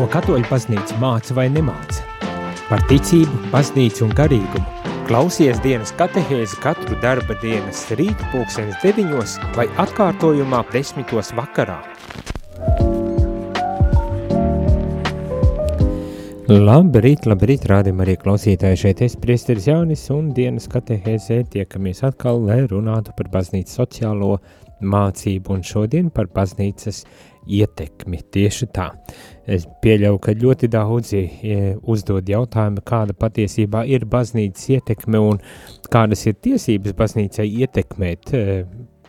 ko katoļu baznīca māca vai nemāca. Par ticību, baznīcu un garīgumu. Klausies dienas katehēzi katru darba dienas rīt pulksenes deviņos vai atkārtojumā desmitos vakarā. Labrīt, labrīt, rādim arī klausītāji šeit es priesteris Jānis un dienas katehēzē tiekamies atkal, lai runātu par baznīcas sociālo mācību un šodien par baznīcas ietekmi. Tieši tā. Es pieļauju, ka ļoti daudzi e, uzdod jautājumu, kāda patiesībā ir baznīcas ietekme un kādas ir tiesības baznīcai ietekmēt e,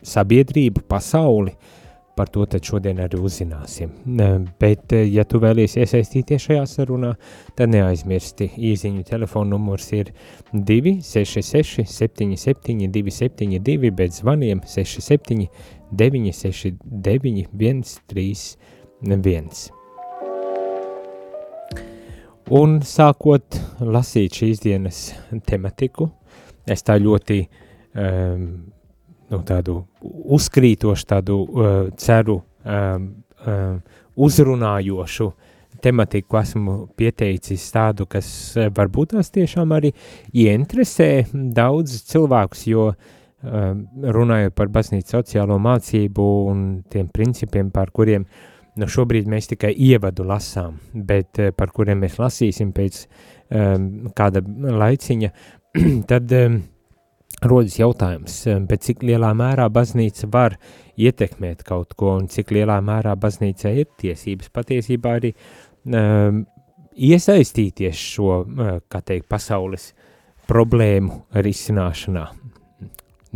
sabiedrību, pasauli. Par to tad šodien arī uzzināsim. Bet, e, ja tu vēlies iesaistīties šajā sarunā, tad neaizmirsti. Īziņu telefona numurs ir 266 77 272, bet zvaniem 67 969 131. Un sākot lasīt šīs dienas tematiku, es tā ļoti um, nu, tādu uzkrītošu, tādu uh, ceru um, um, uzrunājošu tematiku esmu pieteicis tādu, kas varbūt tās tiešām arī ieinteresē daudz cilvēkus, jo um, runājot par baznīcu sociālo mācību un tiem principiem, par kuriem nu, šobrīd mēs tikai ievadu lasām, bet uh, par kuriem mēs lasīsim pēc um, kāda laiciņa, tad um, rodas jautājums, bet cik lielā mērā baznīca var ietekmēt kaut ko un cik lielā mērā baznīca ir tiesības patiesībā arī um, iesaistīties šo, uh, kā teikt, pasaules problēmu risināšanā.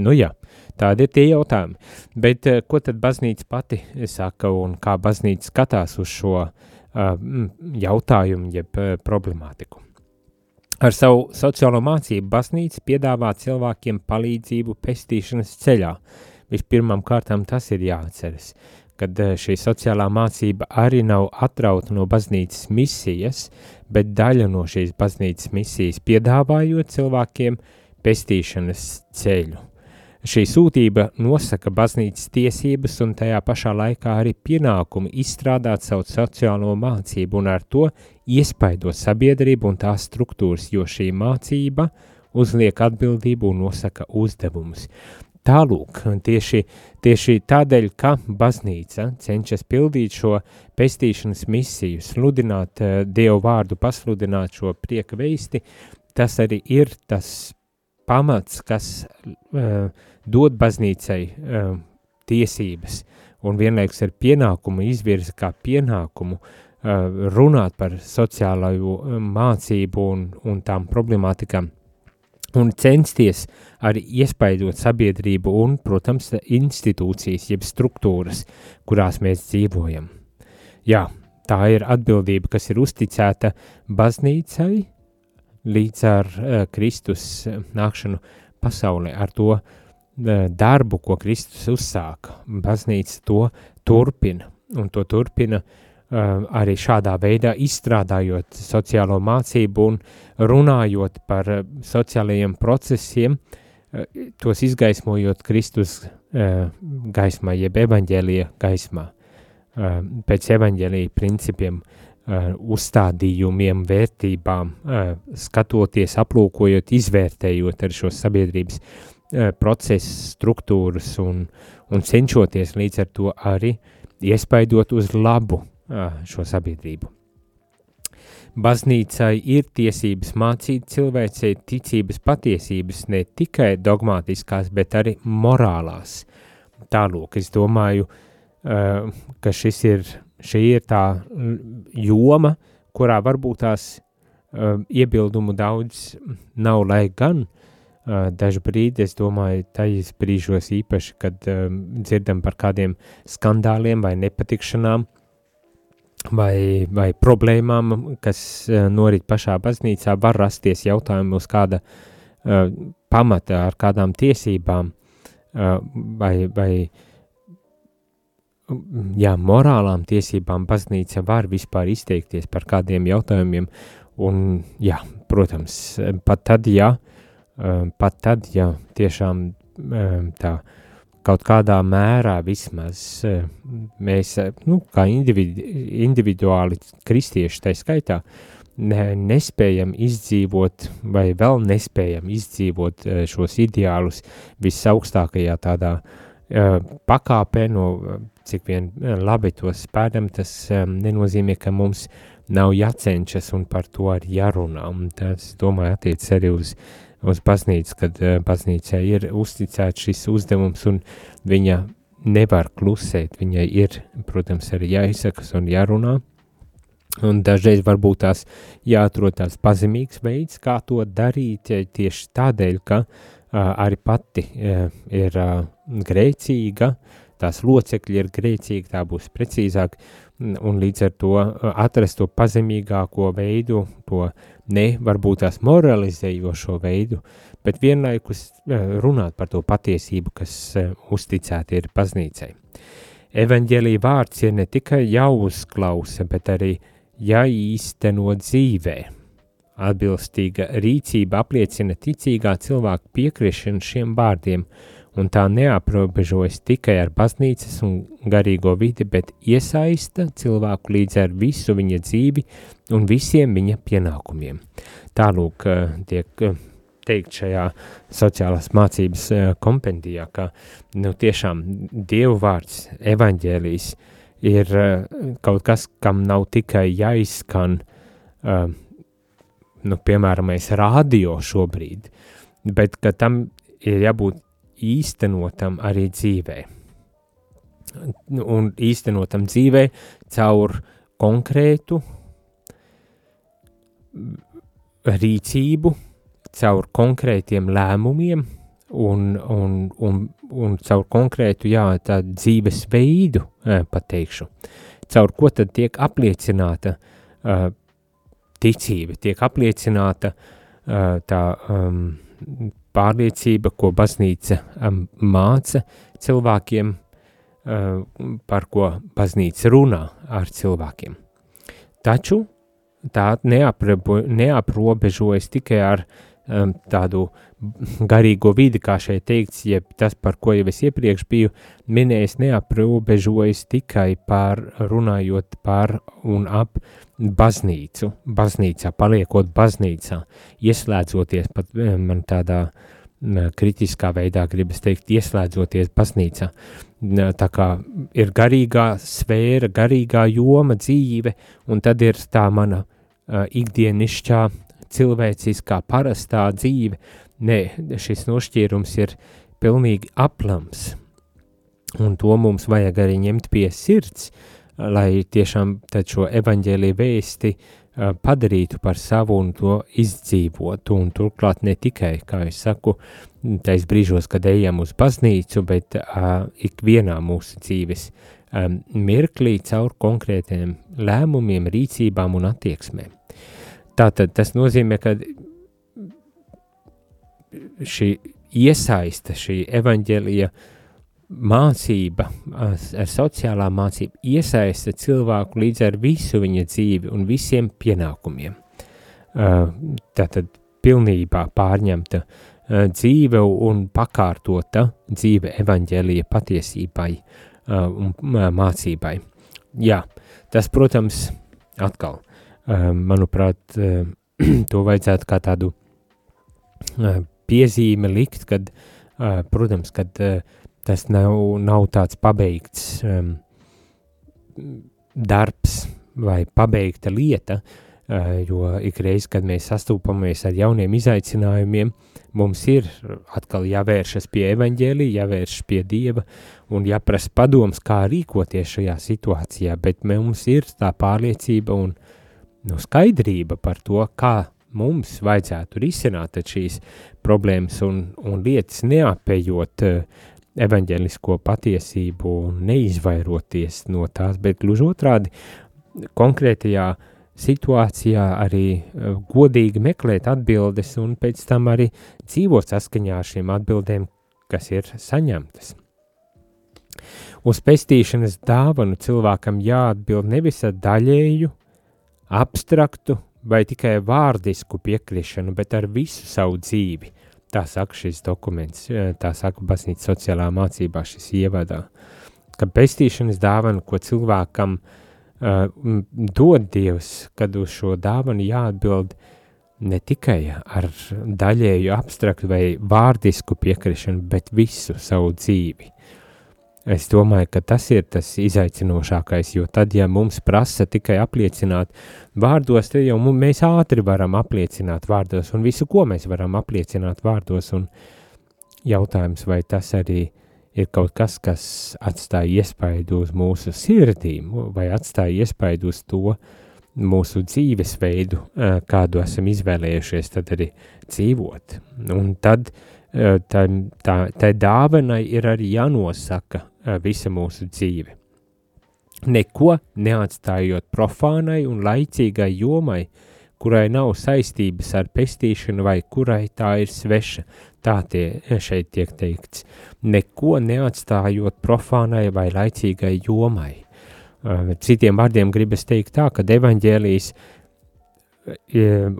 Nu jā, tādi ir tie jautājumi. Bet uh, ko tad baznīca pati saka un kā baznīca skatās uz šo uh, jautājumu jeb uh, problemātiku? Ar savu sociālo mācību baznīca piedāvā cilvēkiem palīdzību pestīšanas ceļā. Vispirmām kārtām tas ir jāatceras, kad eh, šī sociālā mācība arī nav atrauta no baznīcas misijas, bet daļa no šīs baznīcas misijas piedāvājot cilvēkiem pestīšanas ceļu. Šī sūtība nosaka baznīcas tiesības un tajā pašā laikā arī pienākumu izstrādāt savu sociālo mācību un ar to iespaido sabiedrību un tās struktūras, jo šī mācība uzliek atbildību un nosaka uzdevumus. Tālūk, tieši, tieši tādēļ, ka baznīca cenšas pildīt šo pestīšanas misiju, sludināt uh, Dievu vārdu, pasludināt šo prieka veisti, tas arī ir tas pamats, kas uh, dod baznīcai uh, tiesības un vienlaikus ar pienākumu izvirza kā pienākumu uh, runāt par sociālo mācību un, un tām problemātikām un censties arī iespaidot sabiedrību un, protams, institūcijas, jeb struktūras, kurās mēs dzīvojam. Jā, tā ir atbildība, kas ir uzticēta baznīcai līdz ar uh, Kristus nākšanu pasaulē, ar to uh, darbu, ko Kristus uzsāka. Baznīca to turpina, un to turpina arī šādā veidā izstrādājot sociālo mācību un runājot par sociālajiem procesiem, tos izgaismojot Kristus gaismā, jeb evaņģēlija gaismā, pēc evaņģēlija principiem, uh, uzstādījumiem, vērtībām, uh, skatoties, aplūkojot, izvērtējot ar šo sabiedrības Eh, procesu struktūras un, un cenšoties līdz ar to arī iespaidot uz labu eh, šo sabiedrību. Baznīcai ir tiesības mācīt cilvēcei ticības patiesības ne tikai dogmātiskās, bet arī morālās. Tālūk, es domāju, eh, ka šis ir, šī ir tā joma, kurā varbūt tās iebildumu daudz nav, lai gan uh, dažu brīdi, es domāju, tajos brīžos īpaši, kad um, dzirdam par kādiem skandāliem vai nepatikšanām vai, vai problēmām, kas uh, norit pašā baznīcā, var rasties jautājumi uz kāda uh, pamata, ar kādām tiesībām uh, vai, vai jā, morālām tiesībām baznīca var vispār izteikties par kādiem jautājumiem, un jā, protams, pat tad, ja Ehm, pat tad, ja tiešām ehm, tā kaut kādā mērā vismaz mēs, nu, kā individu, individuāli kristieši tai skaitā, ne, nespējam izdzīvot vai vēl nespējam izdzīvot šos ideālus visaugstākajā tādā uh, pakāpē, no cik vien labi to spēdam, tas nenozīmē, ka mums nav jācenšas un par to arī jārunā, un tas, domāju, attiec arī uz uz baznīcu, kad baznīcai ir uzticēts šis uzdevums un viņa nevar klusēt, viņai ir, protams, arī jāizsakas un jārunā, un dažreiz varbūt tās jāatrod tās pazemīgs veids, kā to darīt tieši tādēļ, ka uh, arī pati uh, ir uh, grēcīga, tās locekļi ir grēcīgi, tā būs precīzāk, un līdz ar to atrast to pazemīgāko veidu, to ne varbūt tās moralizējošo veidu, bet vienlaikus runāt par to patiesību, kas uzticēta ir baznīcai. Evangelija vārds ir ne tikai jāuzklausa, bet arī jāīsteno dzīvē. Atbilstīga rīcība apliecina ticīgā cilvēka piekrišanu šiem vārdiem un tā neaprobežojas tikai ar baznīcas un garīgo vidi, bet iesaista cilvēku līdz ar visu viņa dzīvi un visiem viņa pienākumiem. Tālūk eh, tiek eh, teikt šajā sociālās mācības eh, kompendijā, ka nu, tiešām Dievu vārds, evaņģēlijs ir kaut kas, kam nav tikai jāizskan, nu, piemēram, radio šobrīd, bet ka tam ir jābūt īstenotam arī dzīvē. Un īstenotam dzīvē caur konkrētu rīcību, caur konkrētiem lēmumiem un, un, un, un caur konkrētu jā, dzīves veidu, pateikšu, caur ko tad tiek apliecināta uh, ticība, tiek apliecināta uh, tā um, pārliecība, ko baznīca māca cilvēkiem, uh, par ko baznīca runā ar cilvēkiem. Taču tā neaprobe, neaprobežojas tikai ar tādu garīgo vidi, kā šeit teikts, jeb tas, par ko jau es iepriekš biju minējis, neaprobežojas tikai par runājot par un ap baznīcu, baznīcā, paliekot baznīcā, ieslēdzoties pat man tādā kritiskā veidā, gribas teikt, ieslēdzoties baznīcā. Tā kā ir garīgā sfēra, garīgā joma dzīve, un tad ir tā mana uh, ikdienišķā, cilvēciskā, parastā dzīve. Nē, šis nošķīrums ir pilnīgi aplams, un to mums vajag arī ņemt pie sirds, uh, lai tiešām šo evaņģēlīju vēsti uh, padarītu par savu un to izdzīvotu, un turklāt ne tikai, kā es saku, tais brīžos, kad ejam uz baznīcu, bet uh, ikvienā mūsu dzīves um, mirklī caur konkrētiem lēmumiem, rīcībām un attieksmēm. Tātad tas nozīmē, ka šī iesaista, šī evaņģēlija uh, mācība, ar sociālā mācība iesaista cilvēku līdz ar visu viņa dzīvi un visiem pienākumiem. Tātad pilnībā pārņemta dzīve un pakārtota dzīve evaņģēlija patiesībai un mācībai. Jā, tas, protams, atkal, manuprāt, to vajadzētu kā tādu piezīme likt, kad, protams, kad tas nav, nav tāds pabeigts darbs vai pabeigta lieta, jo ikreiz, kad mēs sastopamies ar jauniem izaicinājumiem, mums ir atkal jāvēršas pie evaņģēlī, jāvēršas pie Dieva un jāprasa padoms, kā rīkoties šajā situācijā, bet mums ir tā pārliecība un nu, skaidrība par to, kā mums vajadzētu risināt šīs problēmas un, un lietas neapējot uh, evaņģelisko patiesību un neizvairoties no tās, bet gluži otrādi konkrētajā situācijā arī eh, godīgi meklēt atbildes un pēc tam arī dzīvot saskaņā ar šīm atbildēm, kas ir saņemtas. Uz pestīšanas dāvanu cilvēkam jāatbild nevis ar daļēju, abstraktu vai tikai vārdisku piekrišanu, bet ar visu savu dzīvi – tā saka šis dokuments, tā saka baznīca sociālā mācībā šis ievadā, ka pestīšanas dāvana, ko cilvēkam uh, dod Dievs, kad uz šo dāvanu jāatbild ne tikai ar daļēju abstraktu vai vārdisku piekrišanu, bet visu savu dzīvi. Es domāju, ka tas ir tas izaicinošākais, jo tad, ja mums prasa tikai apliecināt vārdos, tad jau mēs ātri varam apliecināt vārdos, un visu, ko mēs varam apliecināt vārdos, un jautājums, vai tas arī ir kaut kas, kas atstāja iespaidu uz mūsu sirdīm, vai atstāja iespaidu uz to mūsu dzīvesveidu, kādu esam izvēlējušies, tad arī dzīvot. Un tad tā, tā, tā dāvanai ir arī jānosaka visa mūsu dzīve. Neko neatstājot profānai un laicīgai jomai, kurai nav saistības ar pestīšanu vai kurai tā ir sveša, tā tie šeit tiek teikts. Neko neatstājot profānai vai laicīgai jomai. Citiem vārdiem gribas teikt tā, ka evaņģēlijas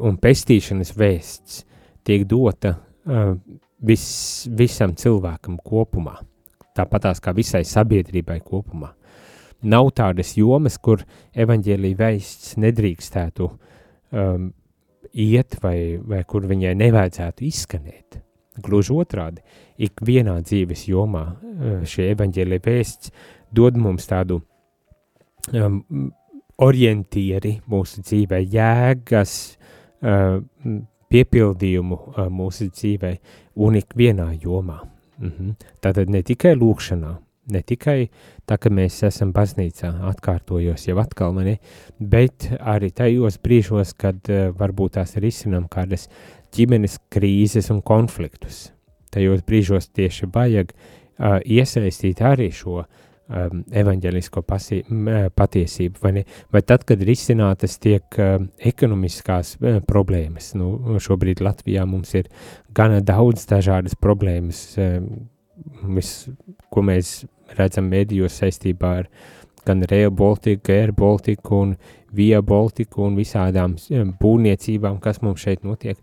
un pestīšanas vēsts tiek dota vis, visam cilvēkam kopumā tāpatās kā visai sabiedrībai kopumā. Nav tādas jomas, kur evaņģēlīja veists nedrīkstētu um, iet vai, vai kur viņai nevajadzētu izskanēt. Gluži otrādi, ik vienā dzīves jomā uh, šie evaņģēlīja vēsts dod mums tādu um, orientieri mūsu dzīvē, jēgas, uh, piepildījumu uh, mūsu dzīvē un ik vienā jomā. Mm -hmm. Tātad ne tikai lūkšanā, ne tikai tā, ka mēs esam baznīcā, atkārtojos jau atkal mani, bet arī tajos brīžos, kad uh, varbūt tās risinām kādas ģimenes krīzes un konfliktus. Tajos brīžos tieši vajag uh, iesaistīt arī šo um, evaņģelisko pasi, uh, patiesību, vai, ne? vai tad, kad risinātas tiek uh, ekonomiskās uh, problēmas. Nu, šobrīd Latvijā mums ir gana daudz dažādas problēmas, um, vis, ko mēs redzam mēdījos saistībā ar gan Rail Baltica, Air Baltica un Via Baltica un visādām um, būvniecībām, kas mums šeit notiek.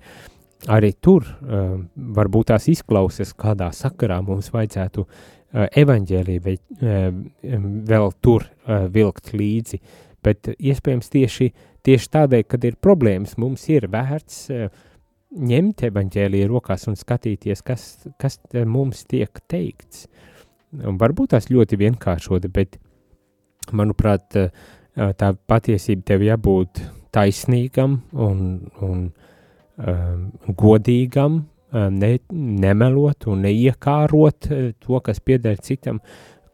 Arī tur um, varbūt tās izklausas, kādā sakarā mums vajadzētu uh, Eh, evaņģēlīju vai eh, vēl tur eh, vilkt līdzi, bet iespējams tieši, tieši tādēļ, kad ir problēmas, mums ir vērts ņemt evaņģēlīju rokās un skatīties, kas, kas mums tiek teikts. Un varbūt tās ļoti vienkāršoti, bet, manuprāt, tā patiesība tev jābūt taisnīgam un, un um, godīgam, ne, nemelot un neiekārot to, kas pieder citam,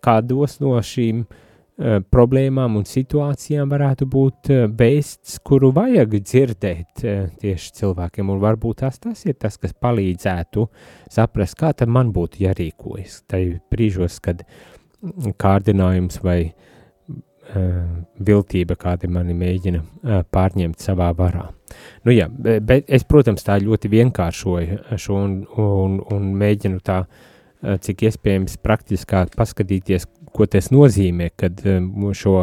kādos no šīm uh, problēmām un situācijām varētu būt uh, vēsts, kuru vajag dzirdēt uh, tieši cilvēkiem, un varbūt tas, tas ir tas, kas palīdzētu saprast, kā tad man būtu jārīkojas, tai brīžos, kad kārdinājums vai uh, viltība, kādi mani mēģina eh, pārņemt savā varā. Nu jā, bet es, protams, tā ļoti vienkāršoju šo un, un, un mēģinu tā, eh, cik iespējams praktiskāk paskatīties, ko tas nozīmē, kad šo,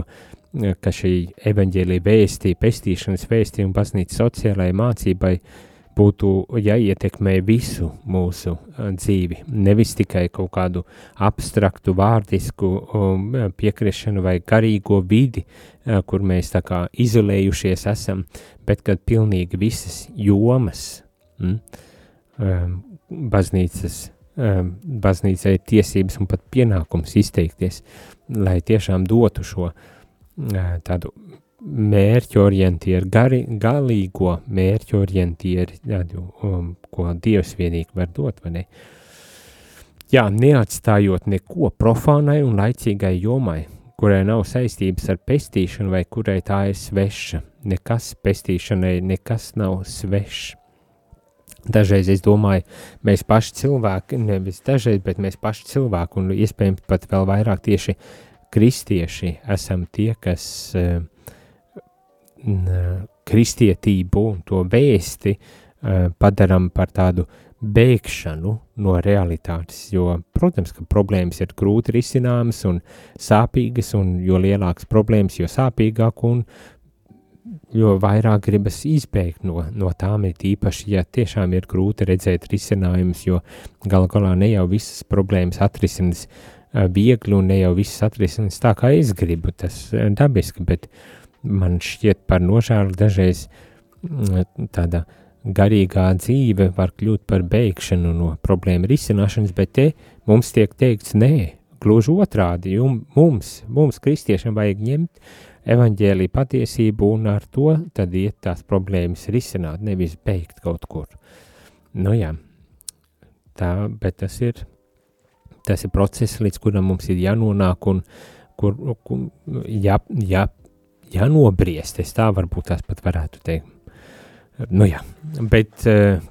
ka šī evaņģēlija vēstī, pestīšanas vēstī un baznīca sociālajai mācībai uh, būtu jāietekmē visu mūsu dzīvi, nevis tikai kaut kādu abstraktu, vārdisku um, piekrišanu vai garīgo vidi, kur mēs tā kā izolējušies esam, bet kad pilnīgi visas jomas mm, baznīcas, baznīcai ir tiesības un pat pienākums izteikties, lai tiešām dotu šo tādu mērķorientieri, gari, galīgo mērķorientieri, tādu, um, ko Dievs vienīgi var dot, vai ne? Jā, neatstājot neko profānai un laicīgai jomai, kurai nav saistības ar pestīšanu vai kurai tā ir sveša. Nekas pestīšanai, nekas nav svešs. Dažreiz es domāju, mēs paši cilvēki, nevis dažreiz, bet mēs paši cilvēki, un iespējams pat vēl vairāk tieši kristieši esam tie, kas uh, kristietību un to vēsti uh, padaram par tādu bēgšanu no realitātes, jo, protams, ka problēmas ir grūti risināmas un sāpīgas, un jo lielākas problēmas, jo sāpīgāk, un jo vairāk gribas izbēgt no, no tām, ir īpaši, ja tiešām ir grūti redzēt risinājumus, jo galu galā ne jau visas problēmas atrisinās viegli un ne jau visas atrisinās tā, kā es gribu, tas dabiski, bet man šķiet par nožēlu dažreiz tāda garīgā dzīve var kļūt par beigšanu no problēmu risināšanas, bet te mums tiek teikts nē, gluži otrādi, mums, mums kristiešiem vajag ņemt evaņģēlī patiesību un ar to tad iet tās problēmas risināt, nevis beigt kaut kur. Nu jā, tā, bet tas ir, tas ir process, līdz kuram mums ir jānonāk un kur, kur jā, jā, jānobriest, es tā varbūt tās pat varētu teikt. Nu jā, bet uh,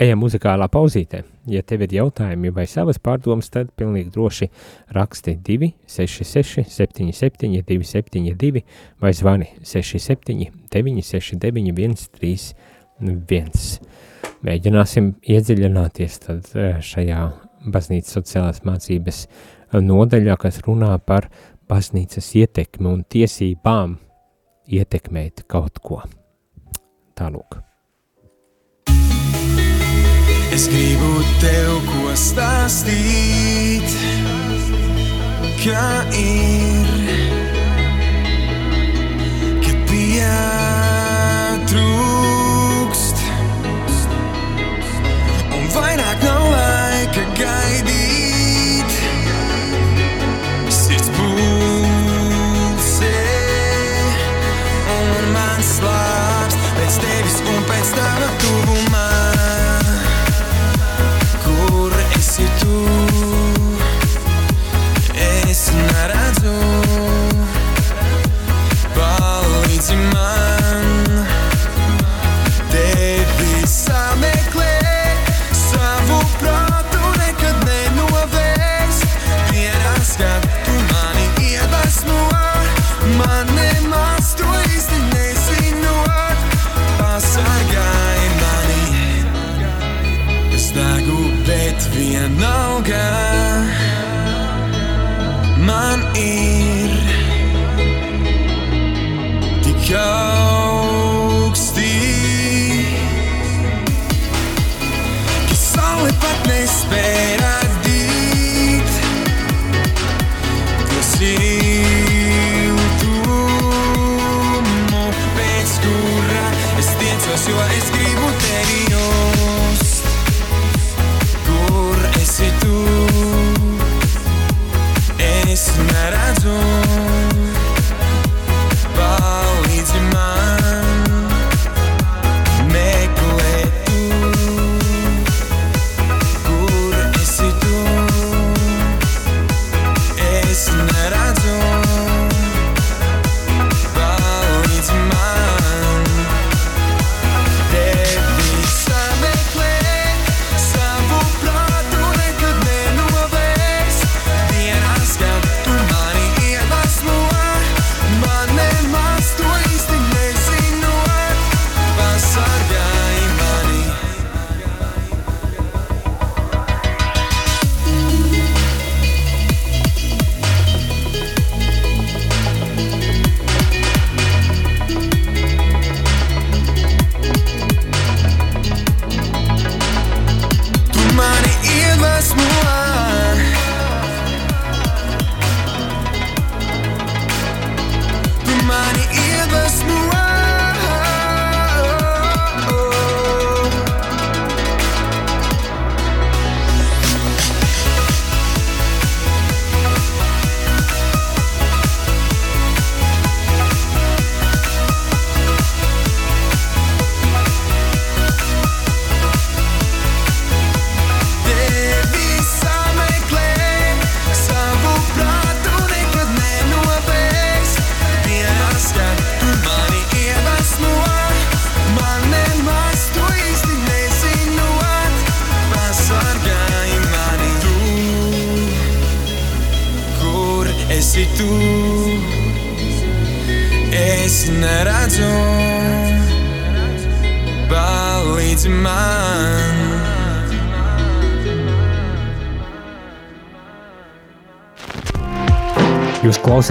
ejam muzikālā pauzītē. Ja tev ir jautājumi vai savas pārdomas, tad pilnīgi droši raksti 266 77 272 vai zvani 67 969 131. Mēģināsim iedziļināties eh, šajā baznīcas sociālās mācības nodaļā, kas runā par baznīcas ietekmi un tiesībām ietekmēt kaut ko. Tālūk. Es gribu tev ko stāstīt, kā ir, kad pietrūkst, pēc tevis un pēc tava tuvumā. esi tu, es neredzu, palīdzi man,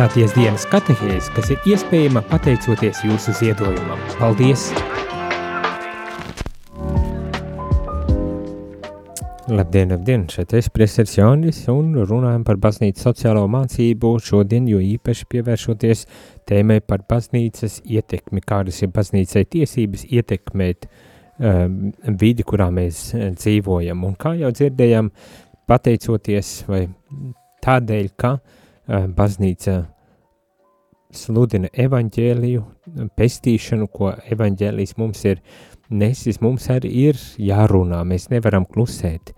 klausāties dienas katehēs, kas ir iespējama pateicoties jūsu ziedojumam. Paldies! Labdien, labdien! Šeit es presers Jānis un runājam par baznīcas sociālo mācību šodien, jo īpaši pievēršoties tēmai par baznīcas ietekmi, kādas ir baznīcai tiesības ietekmēt um, vidi, kurā mēs uh, dzīvojam. Un kā jau dzirdējām, pateicoties vai tādēļ, ka uh, baznīca sludina evaņģēliju, pestīšanu, ko evaņģēlijs mums ir nesis, mums arī ir jārunā, mēs nevaram klusēt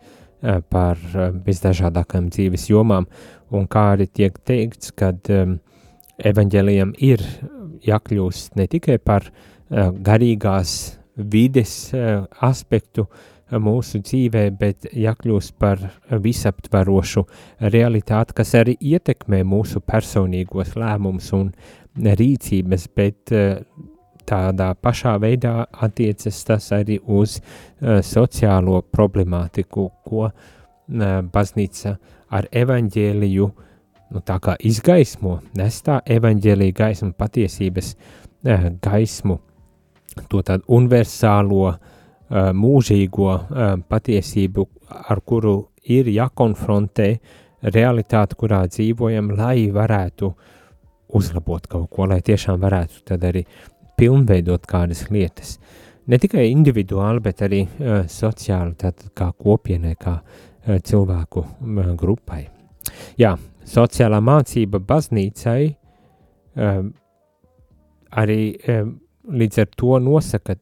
par visdažādākajām dzīves jomām, un kā arī tiek teikts, kad evaņģēlijam ir jākļūst ne tikai par garīgās vides aspektu, uh, mūsu dzīvē, bet jākļūst par visaptvarošu realitāti, kas arī ietekmē mūsu personīgos lēmumus un rīcības, bet eh, tādā pašā veidā attiecas tas arī uz uh, sociālo problemātiku, ko uh, baznīca ar evaņģēliju nu, tā kā izgaismo, nes tā evaņģēlija gaismu patiesības gaismu, to tādu universālo uh, mūžīgo patiesību, ar kuru ir jākonfrontē realitāte, kurā dzīvojam, lai varētu uzlabot kaut ko, lai tiešām varētu tad arī pilnveidot kādas lietas. Ne tikai individuāli, bet arī uh, sociāli, tātad kā kopienai, kā uh, cilvēku uh, grupai. Jā, sociālā mācība baznīcai uh, arī uh, līdz ar to nosaka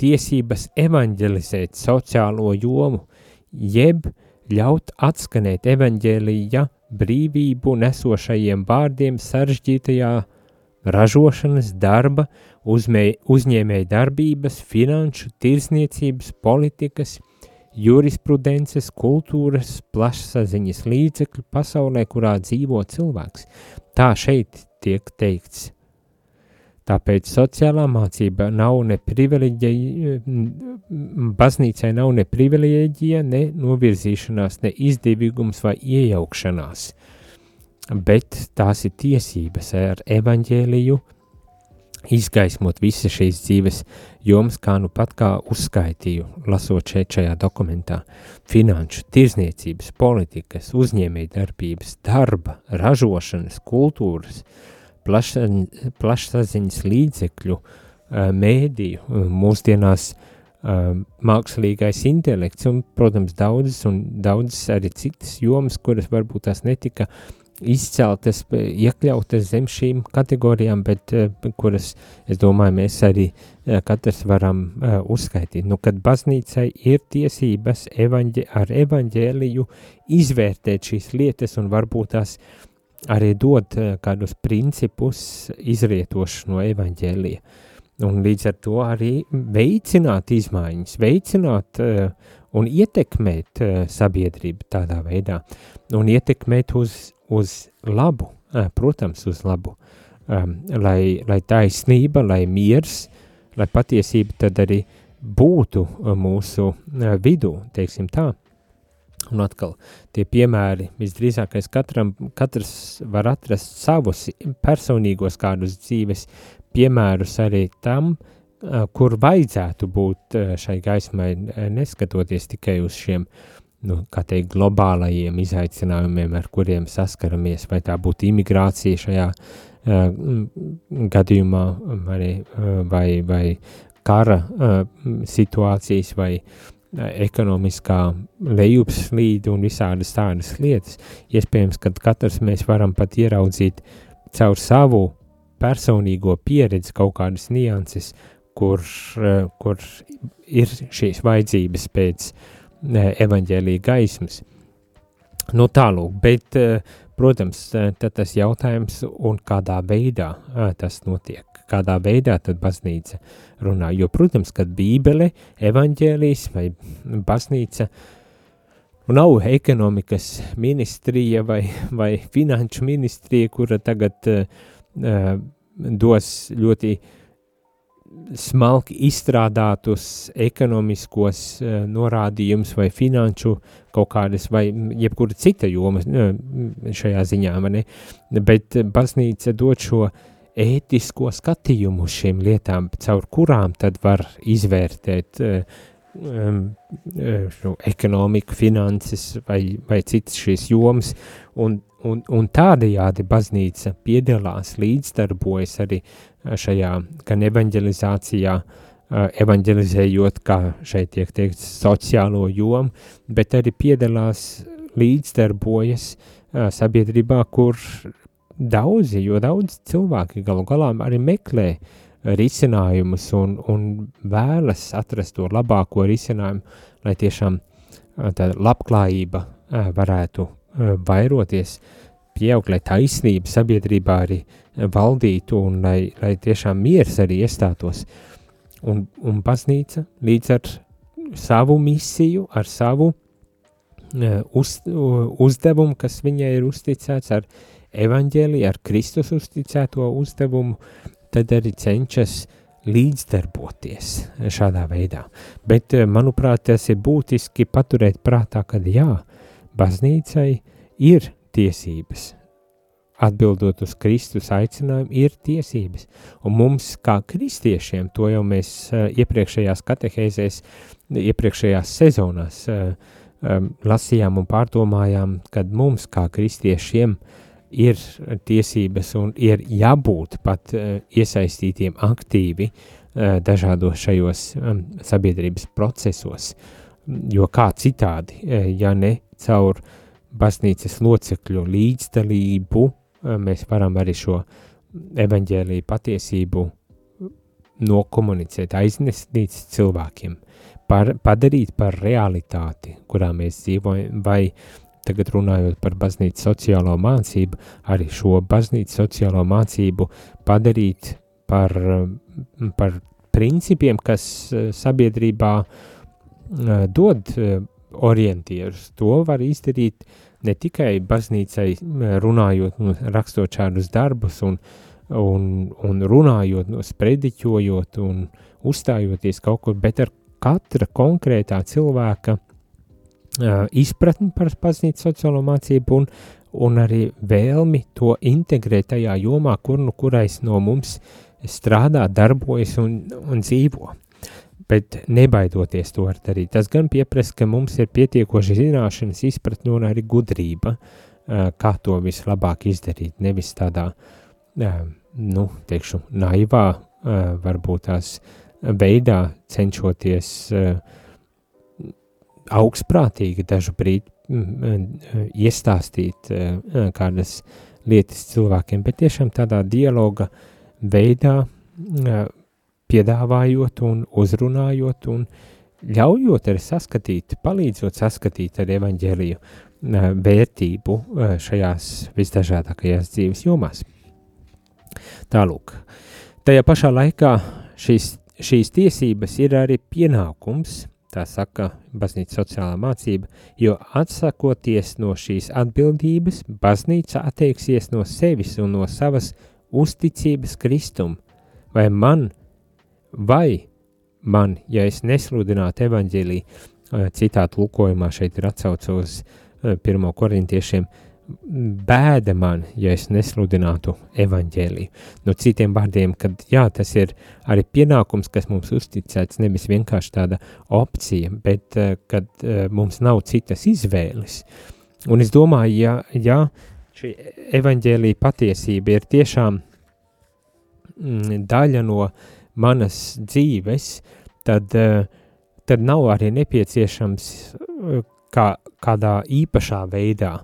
tiesības evanģelizēt sociālo jomu, jeb ļaut atskanēt evaņģēlīja brīvību nesošajiem vārdiem sarežģītajā ražošanas darba, uzmē, uzņēmēja darbības, finanšu, tirzniecības, politikas, jurisprudences, kultūras, plašsaziņas līdzekļu pasaulē, kurā dzīvo cilvēks. Tā šeit tiek teikts – Tāpēc sociālā mācība nav ne privileģija, baznīcai nav ne privileģija, ne novirzīšanās, ne izdevīgums vai iejaukšanās, bet tās ir tiesības ar evaņģēliju izgaismot visas šīs dzīves jomas, kā nu pat kā uzskaitīju, lasot šeit šajā dokumentā – finanšu, tirzniecības, politikas, uzņēmēja darbības, darba, ražošanas, kultūras – plašsaziņas līdzekļu, mēdīju, mūsdienās mākslīgais intelekts un, protams, daudzas un daudzas arī citas jomas, kuras varbūt tās netika izceltas, iekļautas zem šīm kategorijām, bet kuras, es domāju, mēs arī katrs varam uzskaitīt. Nu, kad baznīcai ir tiesības evaņģe, ar evaņģēliju izvērtēt šīs lietas un varbūt tās uh, arī dod eh, kādus principus izrietošus no evaņģēlija. Un līdz ar to arī veicināt izmaiņas, veicināt uh, un ietekmēt uh, sabiedrību tādā veidā. Un ietekmēt uz, uz labu, uh, protams, uz labu. Um, lai, lai taisnība, lai miers, lai patiesība tad arī būtu mūsu uh, vidū, teiksim tā. Un atkal tie piemēri visdrīzākais katram, katrs var atrast savus personīgos kādus dzīves piemērus arī tam, kur vajadzētu būt šai gaismai, neskatoties tikai uz šiem, nu, kā teikt, globālajiem izaicinājumiem, ar kuriem saskaramies, vai tā būtu imigrācija šajā gadījumā, arī, vai, vai kara situācijas, vai ekonomiskā lejupslīde un visādas tādas lietas. Iespējams, ka katrs mēs varam pat ieraudzīt caur savu personīgo pieredzi kaut kādas nianses, kur, kur ir šīs vajadzības pēc evaņģēlīja gaismas. Nu tālūk, bet, protams, tad tas jautājums un kādā veidā tas notiek kādā veidā tad baznīca runā. Jo, protams, kad bībele, evaņģēlijas vai baznīca nav ekonomikas ministrija vai, vai finanšu ministrija, kura tagad uh, dos ļoti smalki izstrādātus ekonomiskos uh, norādījumus vai finanšu kaut kādas vai jebkura cita joma uh, šajā ziņā, ne? bet baznīca dod šo ētisko skatījumu uz šīm lietām, caur kurām tad var izvērtēt uh, um, šo ekonomiku, finanses vai, vai citas šīs jomas, un, un, un tādējādi baznīca piedalās, līdzdarbojas arī šajā gan evanģelizācijā, evanģelizējot, kā šeit tiek teikts, sociālo jomu, bet arī piedalās, līdzdarbojas sabiedrībā, kur daudzi, jo daudz cilvēki galu galā arī meklē risinājumus un, un vēlas atrast to labāko risinājumu, lai tiešām tā labklājība varētu vairoties, pieaugt, lai taisnība sabiedrībā arī valdītu un lai, lai tiešām miers arī iestātos. Un, un baznīca līdz ar savu misiju, ar savu uz, uzdevumu, kas viņai ir uzticēts, ar evaņģēliju, ar Kristus uzticēto uzdevumu, tad arī cenšas līdzdarboties šādā veidā. Bet, manuprāt, tas ir būtiski paturēt prātā, ka jā, baznīcai ir tiesības. Atbildot uz Kristus aicinājumu, ir tiesības. Un mums, kā kristiešiem, to jau mēs uh, iepriekšējās katehēzēs, iepriekšējās sezonās um, lasījām un pārdomājām, kad mums, kā kristiešiem, ir tiesības un ir jābūt pat uh, iesaistītiem aktīvi uh, dažādos šajos um, sabiedrības procesos, jo kā citādi, uh, ja ne caur baznīcas locekļu līdzdalību mēs varam arī šo evaņģēlīju patiesību nokomunicēt, aiznest līdz cilvēkiem, par, padarīt par realitāti, kurā mēs dzīvojam, vai tagad runājot par baznīcas sociālo mācību, arī šo baznīcas sociālo mācību padarīt par, par principiem, kas sabiedrībā dod orientierus. To var izdarīt ne tikai baznīcai runājot, nu, rakstot šādus darbus un, un, un runājot, no sprediķojot un uzstājoties kaut kur, bet ar katra konkrētā cilvēka uh, izpratni par baznīcas sociālo mācību un, un arī vēlmi to integrēt tajā jomā, kur nu kurais no mums strādā, darbojas un, un dzīvo bet nebaidoties to darīt. Tas gan pieprasa, ka mums ir pietiekoši zināšanas, izpratne un arī gudrība, kā to vislabāk izdarīt. Nevis tādā, nu, teikšu, naivā, varbūt tās veidā cenšoties augstprātīgi dažu brīdi iestāstīt kādas lietas cilvēkiem, bet tiešām tādā dialoga veidā piedāvājot un uzrunājot un ļaujot arī saskatīt, palīdzot saskatīt ar evaņģēliju vērtību šajās visdažādākajās dzīves jomās. Tālūk, tajā pašā laikā šīs, šīs tiesības ir arī pienākums, tā saka baznīca sociālā mācība, jo atsakoties no šīs atbildības, baznīca atteiksies no sevis un no savas uzticības Kristum, vai man vai man, ja es nesludinātu evaņģēlī, citātu lukojumā šeit ir atsauce uz pirmo korintiešiem, bēda man, ja es nesludinātu evaņģēliju. No citiem vārdiem, kad jā, tas ir arī pienākums, kas mums uzticēts, nevis vienkārši tāda opcija, bet kad mums nav citas izvēles. Un es domāju, ja, ja šī evaņģēlija patiesība ir tiešām mm, daļa no uh, manas dzīves, tad, eh, tad nav arī nepieciešams eh, kā, kādā īpašā veidā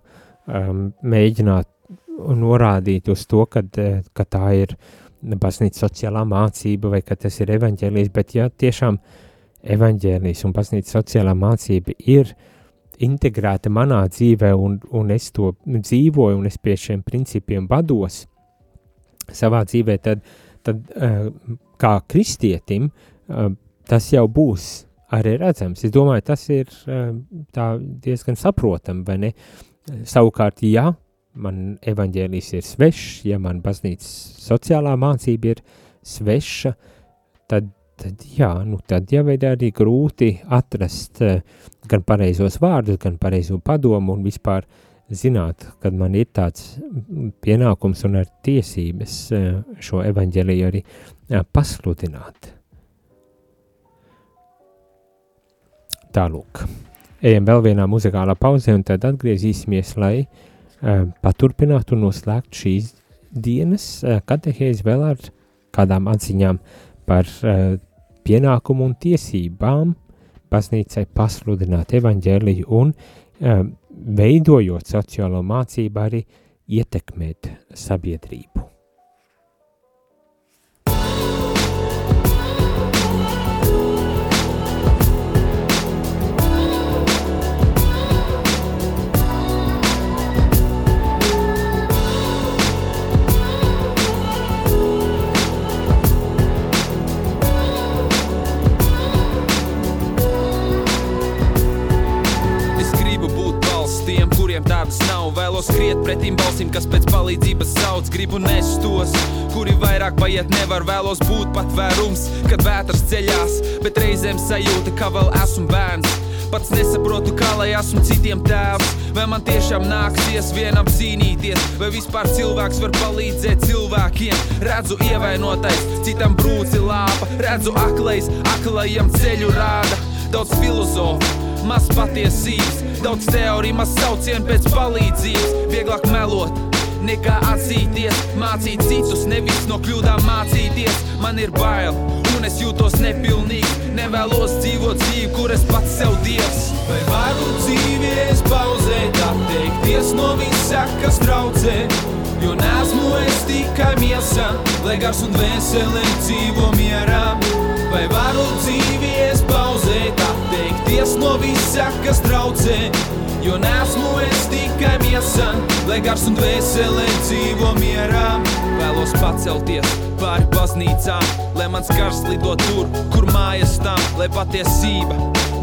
um, mēģināt norādīt uz to, kad, eh, ka tā ir baznīca sociālā mācība vai ka tas ir evaņģēlijs, bet ja tiešām evaņģēlijs un baznīca sociālā mācība ir integrēta manā dzīvē un, un es to dzīvoju un es pie šiem principiem vados savā dzīvē, tad, tad uh, kā kristietim, tas jau būs arī redzams. Es domāju, tas ir diezgan saprotam, vai ne? Savukārt, ja man evaņģēlijs ir svešs, ja man baznīcas sociālā mācība ir sveša, tad, tad, jā, nu, tad jau ir arī grūti atrast uh, gan pareizos vārdus, gan pareizo padomu un vispār zināt, kad man ir tāds pienākums un ar tiesības uh, šo evaņģeliju arī uh, pasludināt. Tālūk. Ejam vēl vienā muzikālā pauzē un tad atgriezīsimies, lai uh, paturpinātu un noslēgtu šīs dienas uh, katehēzi vēl ar kādām atziņām par uh, pienākumu un tiesībām baznīcai pasludināt evaņģēliju un uh, veidojot sociālo mācību arī ietekmēt sabiedrību. Vēlos skriet pretim balsim, kas pēc palīdzības sauc, gribu nest tos, kuri vairāk paiet nevar, vēlos būt patvērums, kad vētras ceļās, bet reizēm sajūta, ka vēl esmu bērns. Pats nesaprotu, kā lai esmu citiem tēvs. Vai man tiešām nāksies vienam cīnīties, vai vispār cilvēks var palīdzēt cilvēkiem? Redzu, ievainotais, citam brūci lāpa, redzu, aklais, aklajam ceļu rāda. Daudz filozofu, maz patiesības, daudz teoriju, maz saucienu pēc palīdzības. Vieglāk melot, nekā atzīties, mācīt citus, nevis no kļūdām mācīties. Man ir bail, un es jūtos nepilnīgs. Nevēlos dzīvot dzīvi, kur es pats sev dievs. Vai varu dzīvies pauzēt, atteikties no visa, kas traucē? Jo nesmu es tikai miesa, lai gars un veseli dzīvo mierā. Vai varu dzīvies pauzēt, atteikties no visa, kas traucē? Jo nesmu es tikai miesa, lai gars un veseli dzīvo mierā. Vēlos pacelties pāri baznīcām, lai mans gars lido tur, kur mājas tam, lai patiesība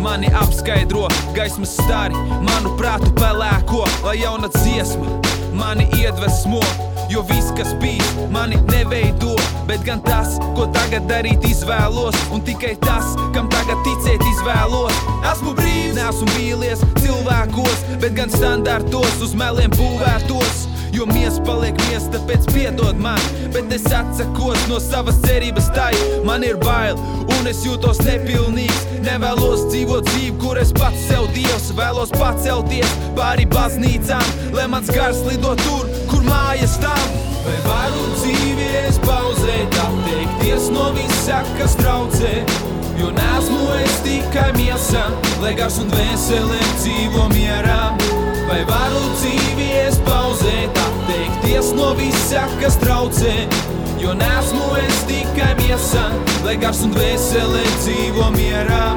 mani apskaidro gaismas stari, manu prātu pelēko, lai jauna dziesma mani iedvesmo. Jo viss, kas bija, mani neveido, bet gan tas, ko tagad darīt, izvēlos. Un tikai tas, kam tagad ticēt, izvēlos. Esmu brīvs, nesmu vīlies cilvēkos, bet gan standartos uz meliem būvētos. Jo mies paliek mies, tāpēc piedod man, bet es atsakos no savas cerības tai. Man ir bail, un es jūtos nepilnīgs. Nevēlos dzīvot dzīvi, kur es pats sev dievs, vēlos pacelties pāri baznīcām, lai mans gars lido tur, kur mājas tam. Vai varu dzīvies pauzēt, atteikties no visa, kas traucē? Jo nesmu es tikai miesa, lai gars un veselēm dzīvo mierā. Vai varu dzīvies pauzēt, atteikties no visa, kas traucē? Jo nesmu es tikai miesa, lai gars un veselē dzīvo mierā.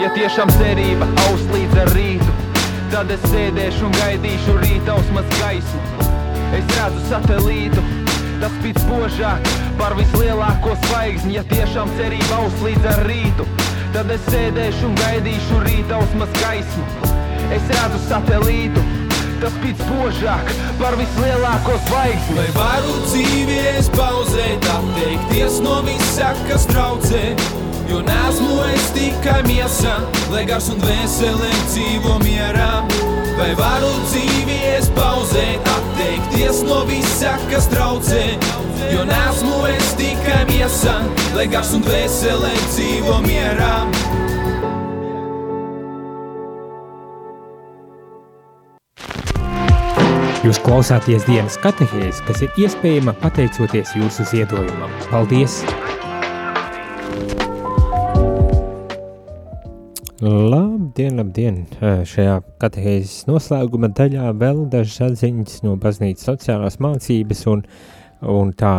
Ja tiešām cerība aus līdz ar rītu, tad es sēdēšu un gaidīšu rītausmas gaismu. Es redzu satelītu, tas spīd spožāk par vislielāko zvaigzni. Ja tiešām cerība aus līdz ar rītu, tad es sēdēšu un gaidīšu rītausmas gaismu. Es redzu satelītu, tas spīd spožāk par vislielāko zvaigzni. Vai varu dzīvies pauzēt, atteikties no visa, kas traucē? Jo nesmu es tikai miesa, lai gars un veselēm dzīvo mierā. Vai varu dzīvies pauzēt, atteikties no visa, kas traucē? Jo nesmu es tikai miesa, lai gars un veselēm dzīvo mierā. Jūs klausāties dienas katehēs, kas ir iespējama pateicoties jūsu ziedojumam. Paldies! Labdien, labdien! Šajā katehēzes noslēguma daļā vēl dažas atziņas no baznīcas sociālās mācības un, un tā,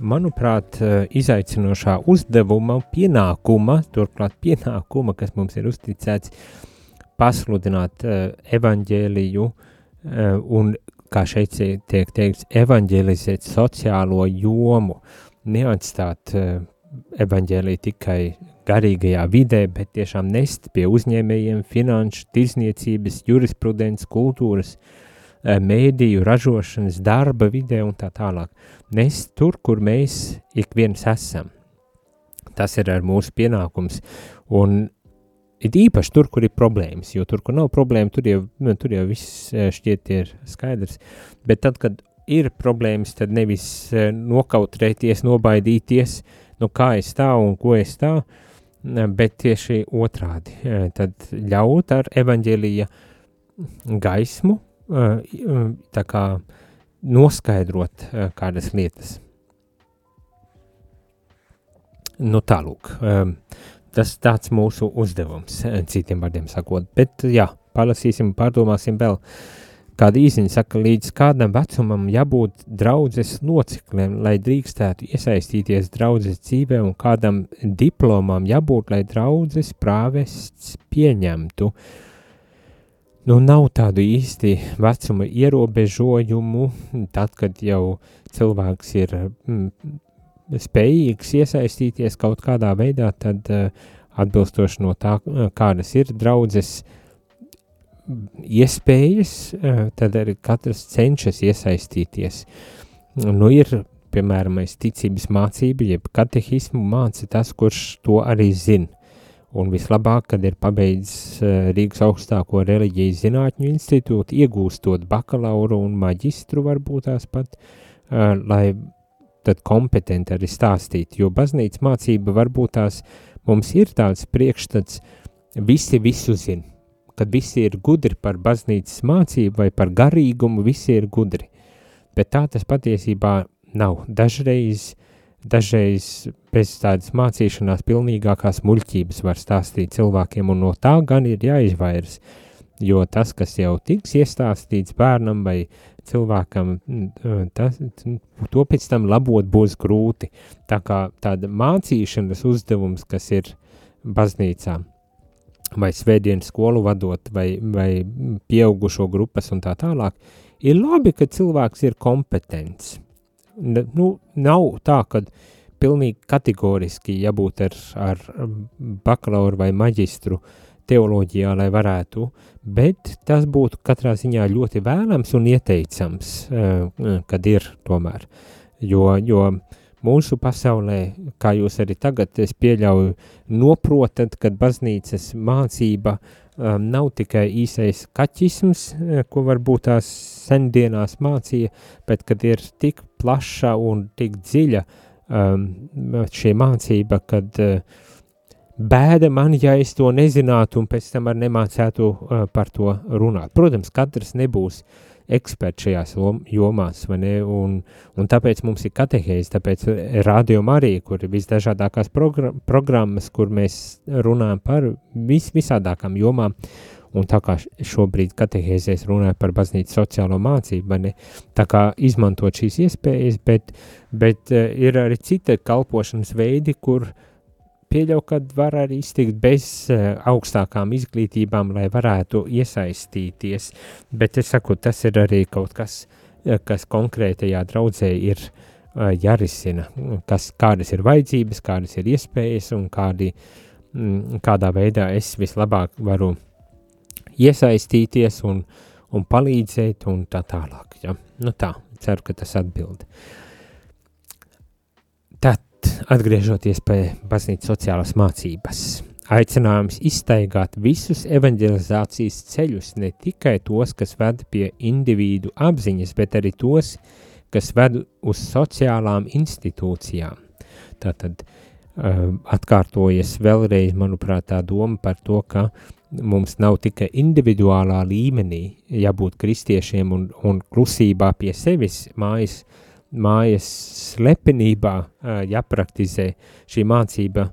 manuprāt, izaicinošā uzdevuma, pienākuma, turklāt pienākuma, kas mums ir uzticēts, pasludināt evaņģēliju un, kā šeit tiek teikts, evaņģelizēt sociālo jomu, neatstāt evaņģēlī tikai garīgajā vidē, bet tiešām nest pie uzņēmējiem finanšu, tirzniecības, jurisprudents, kultūras, mēdīju, ražošanas, darba vidē un tā tālāk. Nest tur, kur mēs ik viens esam. Tas ir ar mūsu pienākums. Un it īpaši tur, kur ir problēmas, jo tur, kur nav problēma, tur jau, nu, tur jau viss šķiet ir skaidrs. Bet tad, kad ir problēmas, tad nevis nokautrēties, nobaidīties, nu kā es stāvu un ko es stāvu, bet tieši otrādi. Tad ļaut ar evaņģēlija gaismu, tā kā noskaidrot kādas lietas. Nu tālūk, tas tāds mūsu uzdevums, citiem vārdiem sakot, bet jā, palasīsim, pārdomāsim vēl. Uh, Kāda īsiņa saka, līdz kādam vecumam jābūt draudzes loceklim, lai drīkstētu iesaistīties draudzes dzīvē, un kādam diplomam jābūt, lai draudzes prāvests pieņemtu. Nu, nav tādu īsti vecuma ierobežojumu, tad, kad jau cilvēks ir mm, spējīgs iesaistīties kaut kādā veidā, tad uh, atbilstoši no tā, kādas ir draudzes uh, iespējas, tad arī katrs cenšas iesaistīties. Nu, ir, piemēram, ticības mācība, jeb katehismu māca tas, kurš to arī zina. Un vislabāk, kad ir pabeidzis Rīgas augstāko reliģijas zinātņu institūtu, iegūstot bakalauru un maģistru varbūt tās pat, lai tad kompetenti arī stāstīt, jo baznīcas mācība varbūt tās mums ir tāds priekšstats, visi visu zina kad visi ir gudri par baznīcas mācību vai par garīgumu, visi ir gudri. Bet tā tas patiesībā nav. Dažreiz, dažreiz bez tādas mācīšanās pilnīgākās muļķības var stāstīt cilvēkiem, un no tā gan ir jāizvairas, jo tas, kas jau tiks iestāstīts bērnam vai cilvēkam, tas, to pēc tam labot būs grūti. Tā kā tāda mācīšanas uzdevums, kas ir baznīcām, vai svētdienas skolu vadot, vai, vai pieaugušo grupas un tā tālāk, ir labi, ka cilvēks ir kompetents. Nu, nav tā, ka pilnīgi kategoriski jābūt ar, ar bakalauru vai maģistru teoloģijā, lai varētu, bet tas būtu katrā ziņā ļoti vēlams un ieteicams, eh, kad ir tomēr, jo, jo uh, mūsu pasaulē, kā jūs arī tagad, es pieļauju, noprotat, ka baznīcas mācība um, nav tikai īsais kaķisms, eh, ko varbūt tās sendienās mācīja, bet kad ir tik plaša un tik dziļa um, šī mācība, kad uh, bēda man, ja es to nezinātu un pēc tam ar nemācētu uh, par to runāt. Protams, katrs nebūs uh, eksperti šajās jomās, vai ne, un, un tāpēc mums ir katehēzi, tāpēc radio arī, kur ir visdažādākās progr programmas, kur mēs runājam par vis visādākām jomām, un tā kā šobrīd katehēzēs runāja par baznīcas sociālo mācību, ne, tā kā izmantot šīs iespējas, bet, bet uh, ir arī cita kalpošanas veidi, kur uh, pieļauju, ka var arī iztikt bez uh, augstākām izglītībām, lai varētu iesaistīties, bet es saku, tas ir arī kaut kas, uh, kas konkrētajā draudzē ir uh, jārisina, kas, kādas ir vajadzības, kādas ir iespējas un kādi, mm, kādā veidā es vislabāk varu iesaistīties un, un palīdzēt un tā tālāk. Ja? Nu tā, ceru, ka tas atbild. Tad atgriežoties pie baznīcas sociālās mācības. Aicinājums iztaigāt visus evanģelizācijas ceļus, ne tikai tos, kas ved pie individu apziņas, bet arī tos, kas ved uz sociālām institūcijām. Tātad uh, atkārtojas vēlreiz, manuprāt, tā doma par to, ka mums nav tikai individuālā līmenī jābūt kristiešiem un, un klusībā pie sevis mājas, uh, mājas slepenībā jāpraktizē šī mācība,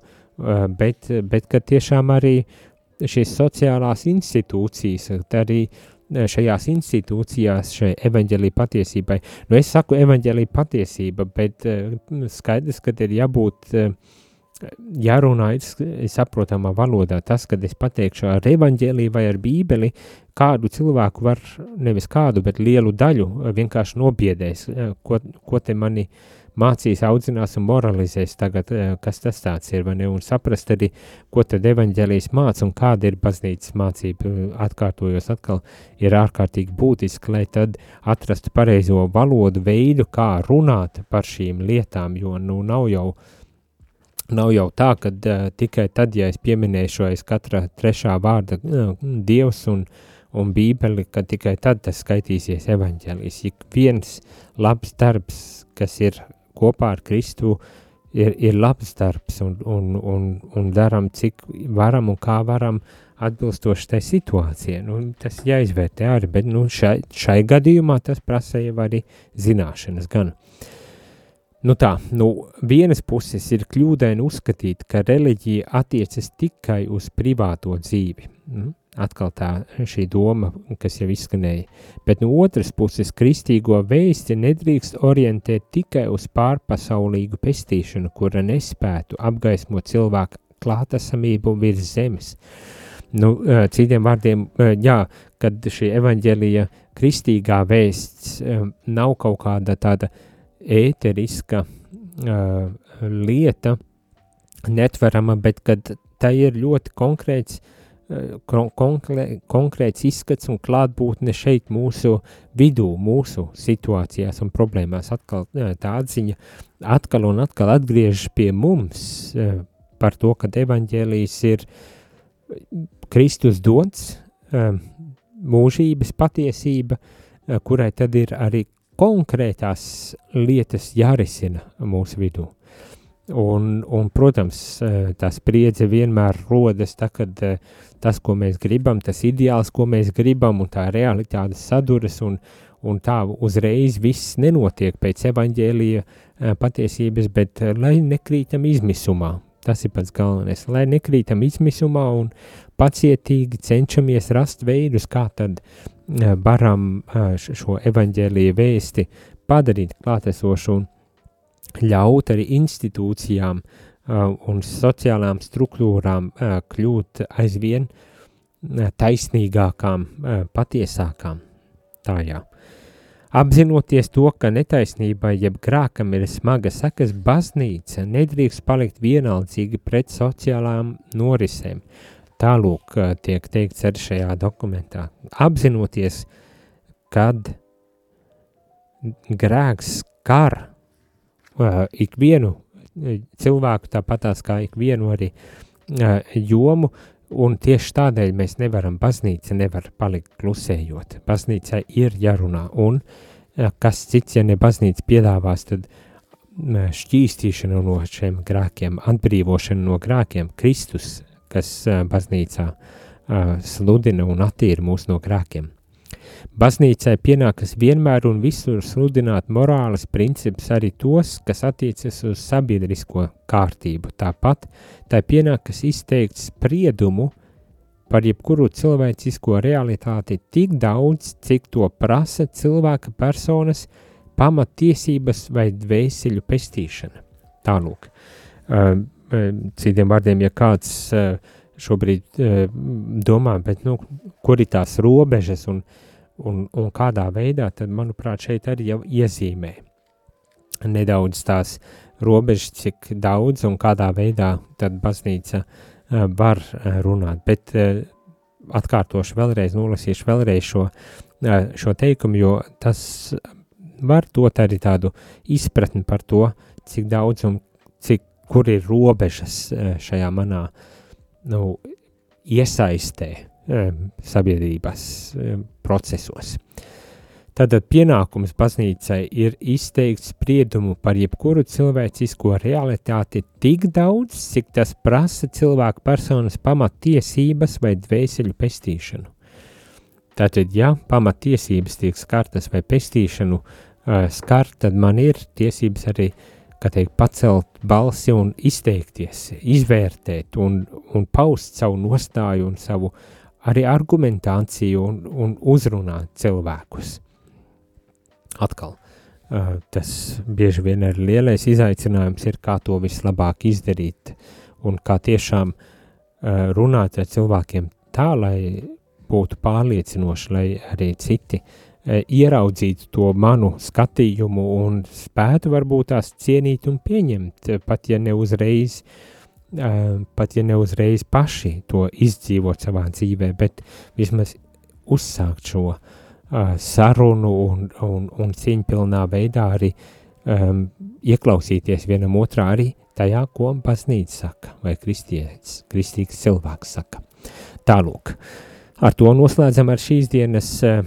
bet, bet ka tiešām arī šīs sociālās institūcijas, arī šajās institūcijās, šai evaņģēlī patiesībai. Nu, es saku evaņģēlī patiesība, bet skaidrs, ka ir jābūt uh, jārunā saprotamā valodā. Tas, kad es pateikšu ar evaņģēliju vai ar bībeli, kādu cilvēku var, nevis kādu, bet lielu daļu vienkārši nobiedēs, ko, ko te mani mācīs, audzinās un moralizēs tagad, uh, kas tas tāds ir, vai ne, un saprast arī, ko tad evaņģēlijas māca un kāda ir baznīcas mācība, atkārtojos atkal, ir ārkārtīgi būtiski, lai tad atrastu pareizo valodu veidu, kā runāt par šīm lietām, jo, nu, nav jau, nav jau tā, ka uh, tikai tad, ja es pieminēšu aiz katra trešā vārda uh, Dievs un, un Bībeli, ka tikai tad tas skaitīsies evaņģēlijas. Ik viens labs darbs, kas ir kopā ar Kristu, ir, ir labs darbs un, un, un, un daram, cik varam un kā varam atbilstoši tai situācijai. Nu, tas jāizvērtē arī, bet nu, šai, šai gadījumā tas prasa jau arī zināšanas gan. Nu tā, nu vienas puses ir kļūdaini uzskatīt, ka reliģija attiecas tikai uz privāto dzīvi. Mm? Atkal tā šī doma, kas jau izskanēja. Bet no otras puses kristīgo vēsti nedrīkst orientēt tikai uz pārpasaulīgu pestīšanu, kura nespētu apgaismot cilvēku klātesamību virs zemes. Nu, citiem vārdiem, jā, kad šī evaņģēlija kristīgā vēsts nav kaut kāda tāda uh, ēteriska uh, lieta, netverama, bet kad tā ir ļoti konkrēts, uh, konkrē, konkrēts izskats un klātbūtne šeit mūsu vidū, mūsu situācijās un problēmās. Atkal tā atziņa atkal un atkal atgriežas pie mums par to, ka evaņģēlijas ir Kristus dots, mūžības patiesība, kurai tad ir arī konkrētās lietas jārisina mūsu vidū. Un, un, protams, eh, tā spriedze vienmēr rodas, tā, kad eh, tas, ko mēs gribam, tas ideāls, ko mēs gribam, un tā realitāte saduras, un, un tā uzreiz viss nenotiek pēc evaņģēlija eh, patiesības, bet lai nekrītam izmisumā. Tas ir pats galvenais, lai nekrītam izmisumā un pacietīgi cenšamies rast veidus, kā tad varam šo evaņģēlīju vēsti padarīt klātesošu un ļaut arī institūcijām un sociālām struktūrām kļūt aizvien taisnīgākām, patiesākām. Tā jā. Apzinoties to, ka netaisnībai jeb grākam ir smaga sekas, baznīca nedrīkst palikt vienaldzīgi pret sociālām norisēm, Tālūk tiek teikts arī šajā dokumentā. Apzinoties, kad grēks kar uh, ikvienu cilvēku, tāpatās kā ikvienu arī uh, jomu, un tieši tādēļ mēs nevaram, baznīca nevar palikt klusējot. Baznīcai ir jārunā, un uh, kas cits, ja ne baznīca piedāvās, tad šķīstīšana no šiem grākiem, atbrīvošana no grākiem, Kristus kas baznīcā sludina un attīra mūs no grēkiem. Baznīcai pienākas vienmēr un visur sludināt morāles principus arī tos, kas attiecas uz sabiedrisko kārtību. Tāpat tai pienākas izteikt spriedumu par jebkuru cilvēcisko realitāti tik daudz, cik to prasa cilvēka personas pamatiesības vai dvēseļu pestīšana. Tālūk. Uh, citiem vārdiem, ja kāds šobrīd domā, bet nu, kur ir tās robežas un, un, un kādā veidā, tad, manuprāt, šeit arī jau iezīmē nedaudz tās robežas, cik daudz un kādā veidā tad baznīca var runāt, bet atkārtošu vēlreiz, nolasīšu vēlreiz šo, šo teikumu, jo tas var dot arī tādu izpratni par to, cik daudz un cik kur ir robežas eh, šajā manā nu, iesaistē eh, sabiedrības eh, procesos. Tātad pienākums baznīcai ir izteikt spriedumu par jebkuru cilvēcisko realitāti tik daudz, cik tas prasa cilvēku personas pamattiesības vai dvēseļu pestīšanu. Tātad, ja pamattiesības tiek skartas vai pestīšanu uh, skart, tad man ir tiesības arī uh, kā teikt, pacelt balsi un izteikties, izvērtēt un, un paust savu nostāju un savu arī argumentāciju un, un uzrunāt cilvēkus. Atkal, uh, tas bieži vien ir lielais izaicinājums ir, kā to vislabāk izdarīt un kā tiešām uh, runāt ar cilvēkiem tā, lai būtu pārliecinoši, lai arī citi ieraudzītu to manu skatījumu un spētu varbūt tās cienīt un pieņemt, pat ja ne uzreiz, pat ja ne uzreiz paši to izdzīvot savā dzīvē, bet vismaz uzsākt šo sarunu un, un, un cieņpilnā veidā arī um, ieklausīties vienam otrā arī tajā, ko baznīca saka, vai kristietis, kristīgs cilvēks saka. Tālūk. Uh, Ar to noslēdzam ar šīs dienas, uh,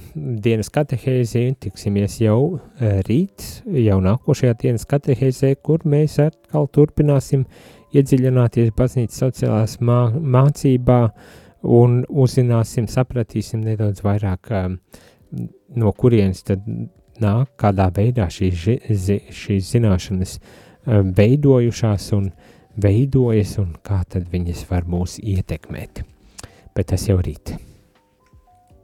dienas katehēzi, tiksimies jau uh, rīt, jau nākošajā dienas katehēzē, kur mēs atkal turpināsim iedziļināties baznīcas sociālās mā, mācībā un uzzināsim, sapratīsim nedaudz vairāk, uh, no kurienes tad nāk, kādā veidā šīs, šīs zināšanas uh, veidojušās un veidojas un kā tad viņas var mūs ietekmēt. Bet tas jau rīt.